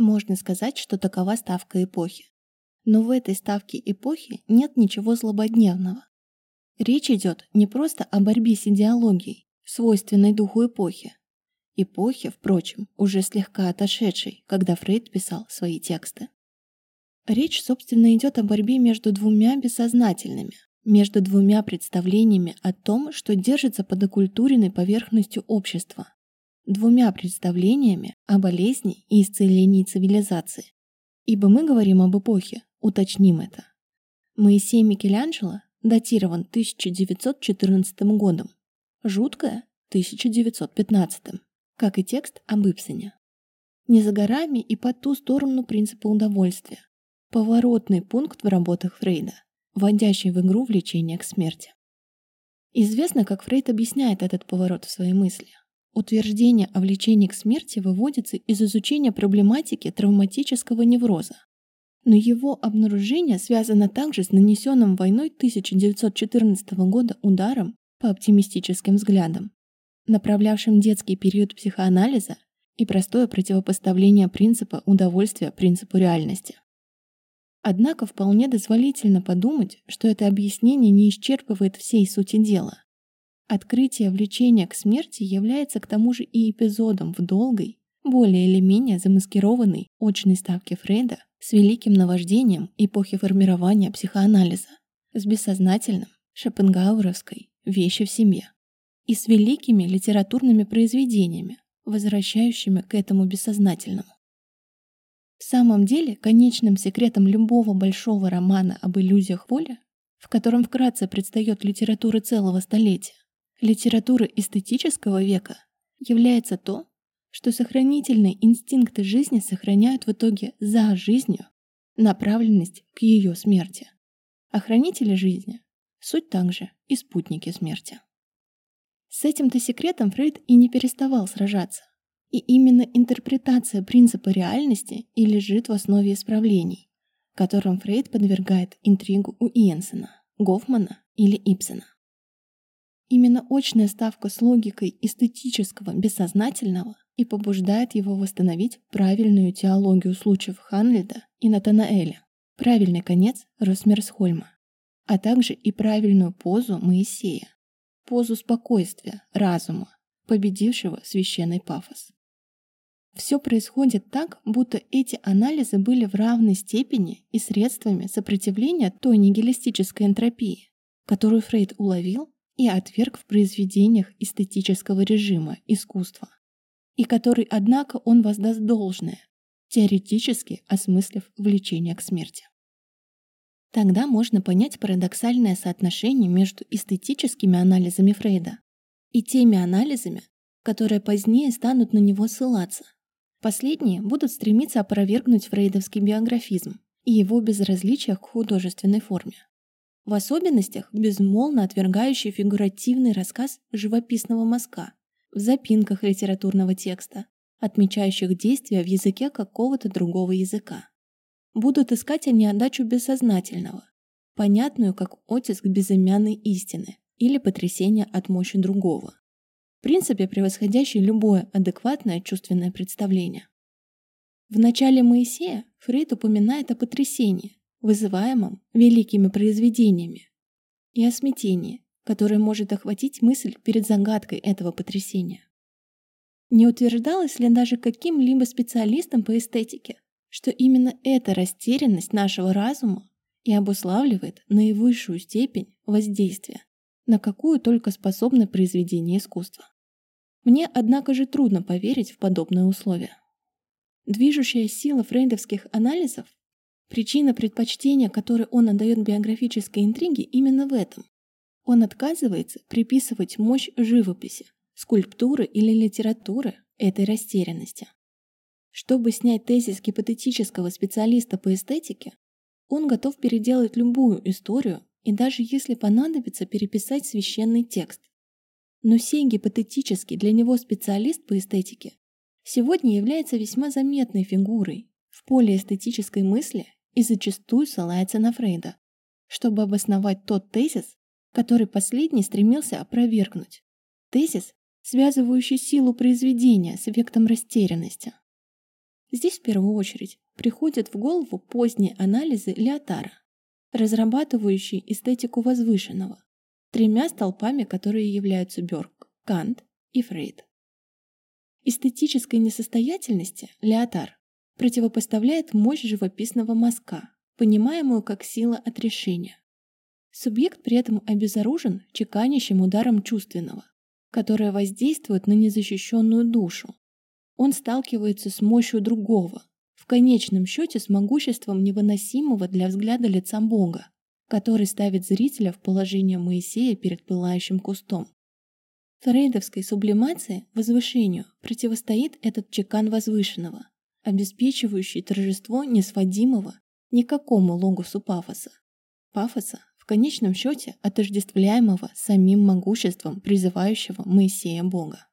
Можно сказать, что такова ставка эпохи. Но в этой ставке эпохи нет ничего злободневного. Речь идет не просто о борьбе с идеологией, свойственной духу эпохи. Эпохи, впрочем, уже слегка отошедшей, когда Фрейд писал свои тексты. Речь, собственно, идет о борьбе между двумя бессознательными, между двумя представлениями о том, что держится под оккультуренной поверхностью общества, двумя представлениями о болезни и исцелении цивилизации. Ибо мы говорим об эпохе, уточним это. Моисей Микеланджело датирован 1914 годом, жуткое – 1915, как и текст об Ипсене. Не за горами и по ту сторону принципа удовольствия. Поворотный пункт в работах Фрейда, вводящий в игру влечение к смерти. Известно, как Фрейд объясняет этот поворот в своей мысли. Утверждение о влечении к смерти выводится из изучения проблематики травматического невроза. Но его обнаружение связано также с нанесенным войной 1914 года ударом по оптимистическим взглядам, направлявшим детский период психоанализа и простое противопоставление принципа удовольствия принципу реальности. Однако вполне дозволительно подумать, что это объяснение не исчерпывает всей сути дела. Открытие влечения к смерти является к тому же и эпизодом в долгой, более или менее замаскированной очной ставке Фрейда с великим наваждением эпохи формирования психоанализа, с бессознательным, шопенгауэровской «вещи в семье» и с великими литературными произведениями, возвращающими к этому бессознательному. В самом деле, конечным секретом любого большого романа об иллюзиях воли, в котором вкратце предстает литература целого столетия, литературы эстетического века является то, что сохранительные инстинкты жизни сохраняют в итоге за жизнью направленность к ее смерти. А хранители жизни – суть также и спутники смерти. С этим-то секретом Фрейд и не переставал сражаться. И именно интерпретация принципа реальности и лежит в основе исправлений, которым Фрейд подвергает интригу у Иенсена, Гофмана или Ипсена. Именно очная ставка с логикой эстетического бессознательного и побуждает его восстановить правильную теологию случаев Ханлида и Натанаэля, правильный конец Росмерсхольма, а также и правильную позу Моисея, позу спокойствия, разума, победившего священный пафос. Все происходит так, будто эти анализы были в равной степени и средствами сопротивления той нигилистической энтропии, которую Фрейд уловил и отверг в произведениях эстетического режима искусства, и который, однако, он воздаст должное, теоретически осмыслив влечение к смерти. Тогда можно понять парадоксальное соотношение между эстетическими анализами Фрейда и теми анализами, которые позднее станут на него ссылаться. Последние будут стремиться опровергнуть фрейдовский биографизм и его безразличие к художественной форме в особенностях безмолвно отвергающий фигуративный рассказ живописного мазка в запинках литературного текста, отмечающих действия в языке какого-то другого языка. Будут искать они отдачу бессознательного, понятную как оттиск безымянной истины или потрясение от мощи другого. В принципе, превосходящий любое адекватное чувственное представление. В начале Моисея Фрейд упоминает о потрясении, вызываемом великими произведениями, и о смятении, которое может охватить мысль перед загадкой этого потрясения. Не утверждалось ли даже каким-либо специалистом по эстетике, что именно эта растерянность нашего разума и обуславливает наивысшую степень воздействия, на какую только способны произведения искусства. Мне, однако же, трудно поверить в подобные условия. Движущая сила фрейдовских анализов Причина предпочтения, которое он отдает биографической интриге, именно в этом. Он отказывается приписывать мощь живописи, скульптуры или литературы этой растерянности. Чтобы снять тезис гипотетического специалиста по эстетике, он готов переделать любую историю и даже если понадобится переписать священный текст. Но сей гипотетический для него специалист по эстетике сегодня является весьма заметной фигурой в поле эстетической мысли и зачастую ссылается на Фрейда, чтобы обосновать тот тезис, который последний стремился опровергнуть. Тезис, связывающий силу произведения с эффектом растерянности. Здесь в первую очередь приходят в голову поздние анализы Леотара, разрабатывающие эстетику возвышенного, тремя столпами, которые являются Бёрк, Кант и Фрейд. Эстетической несостоятельности Леотар противопоставляет мощь живописного мазка, понимаемую как сила отрешения. Субъект при этом обезоружен чеканящим ударом чувственного, которое воздействует на незащищенную душу. Он сталкивается с мощью другого, в конечном счете с могуществом невыносимого для взгляда лица Бога, который ставит зрителя в положение Моисея перед пылающим кустом. Фрейдовской сублимации, возвышению, противостоит этот чекан возвышенного, обеспечивающий торжество несводимого никакому логосу пафоса. Пафоса, в конечном счете, отождествляемого самим могуществом призывающего Моисея Бога.